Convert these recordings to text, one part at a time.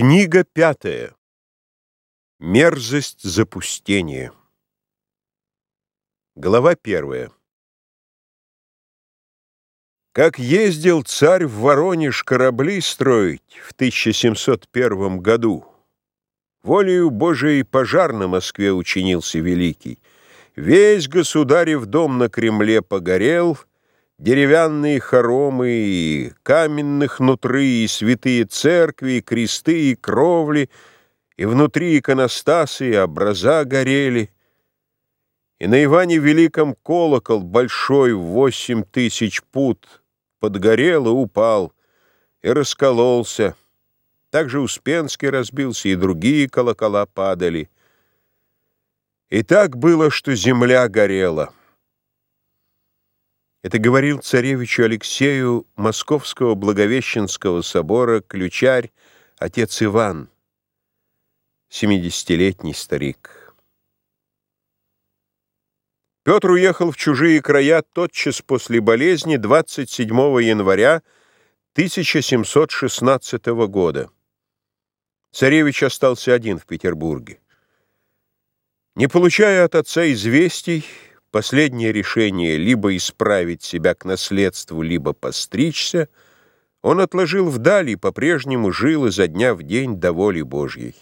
Книга пятая. Мерзость запустения. Глава первая. Как ездил царь в Воронеж корабли строить в 1701 году, волею Божией пожар на Москве учинился великий. Весь государев дом на Кремле погорел — Деревянные хоромы каменных нутры, и святые церкви, и кресты, и кровли, и внутри иконостасы, и образа горели. И на Иване Великом колокол большой восемь тысяч пут подгорел и упал, и раскололся. Также Успенский разбился, и другие колокола падали. И так было, что земля горела. Это говорил царевичу Алексею Московского Благовещенского собора ключарь отец Иван, семидесятилетний старик. Петр уехал в чужие края тотчас после болезни 27 января 1716 года. Царевич остался один в Петербурге. Не получая от отца известий, последнее решение либо исправить себя к наследству, либо постричься, он отложил вдали и по-прежнему жил изо дня в день до воли Божьей.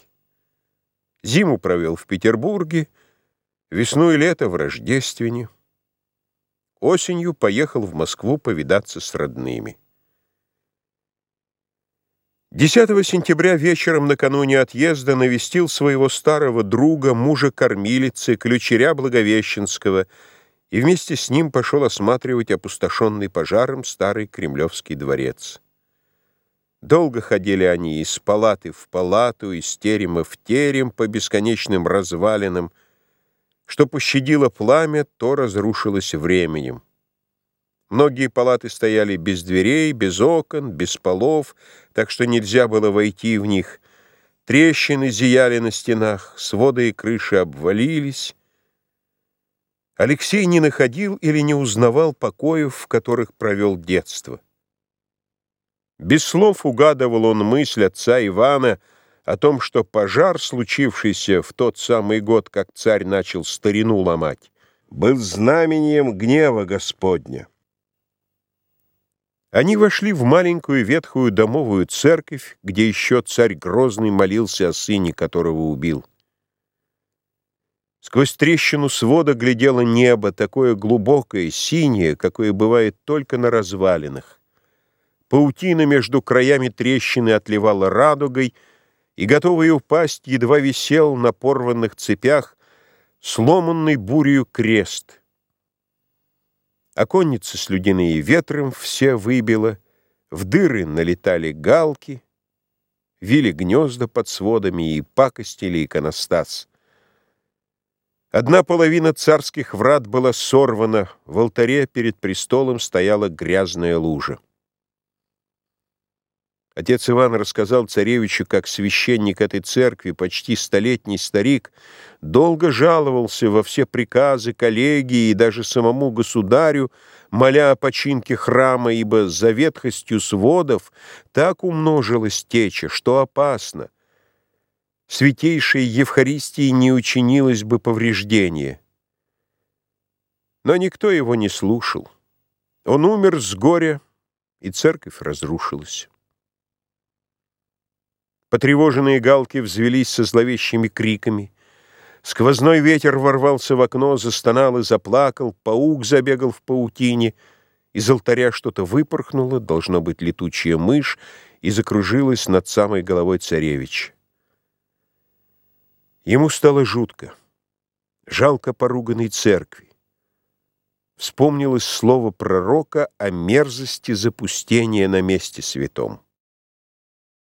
Зиму провел в Петербурге, весну и лето в Рождествене. Осенью поехал в Москву повидаться с родными. 10 сентября вечером накануне отъезда навестил своего старого друга, мужа кормилицы, ключеря Благовещенского, и вместе с ним пошел осматривать опустошенный пожаром старый Кремлевский дворец. Долго ходили они из палаты в палату, из терема в терем по бесконечным развалинам. Что пощадило пламя, то разрушилось временем. Многие палаты стояли без дверей, без окон, без полов, так что нельзя было войти в них. Трещины зияли на стенах, своды и крыши обвалились. Алексей не находил или не узнавал покоев, в которых провел детство. Без слов угадывал он мысль отца Ивана о том, что пожар, случившийся в тот самый год, как царь начал старину ломать, был знамением гнева Господня. Они вошли в маленькую ветхую домовую церковь, где еще царь Грозный молился о сыне, которого убил. Сквозь трещину свода глядело небо, такое глубокое, синее, какое бывает только на развалинах. Паутина между краями трещины отливала радугой, и, готовый упасть, едва висел на порванных цепях сломанный бурью крест — Оконницы слюдяные ветром все выбило, В дыры налетали галки, Вили гнезда под сводами И пакостили иконостас. Одна половина царских врат была сорвана, В алтаре перед престолом стояла грязная лужа. Отец Иван рассказал царевичу, как священник этой церкви, почти столетний старик, долго жаловался во все приказы, коллегии и даже самому государю, моля о починке храма, ибо за ветхостью сводов так умножилась теча, что опасно. Святейшей Евхаристии не учинилось бы повреждение. Но никто его не слушал. Он умер с горя, и церковь разрушилась. Потревоженные галки взвелись со зловещими криками. Сквозной ветер ворвался в окно, застонал и заплакал, паук забегал в паутине. Из алтаря что-то выпорхнуло, должно быть летучая мышь, и закружилась над самой головой царевич. Ему стало жутко, жалко поруганной церкви. Вспомнилось слово пророка о мерзости запустения на месте святом.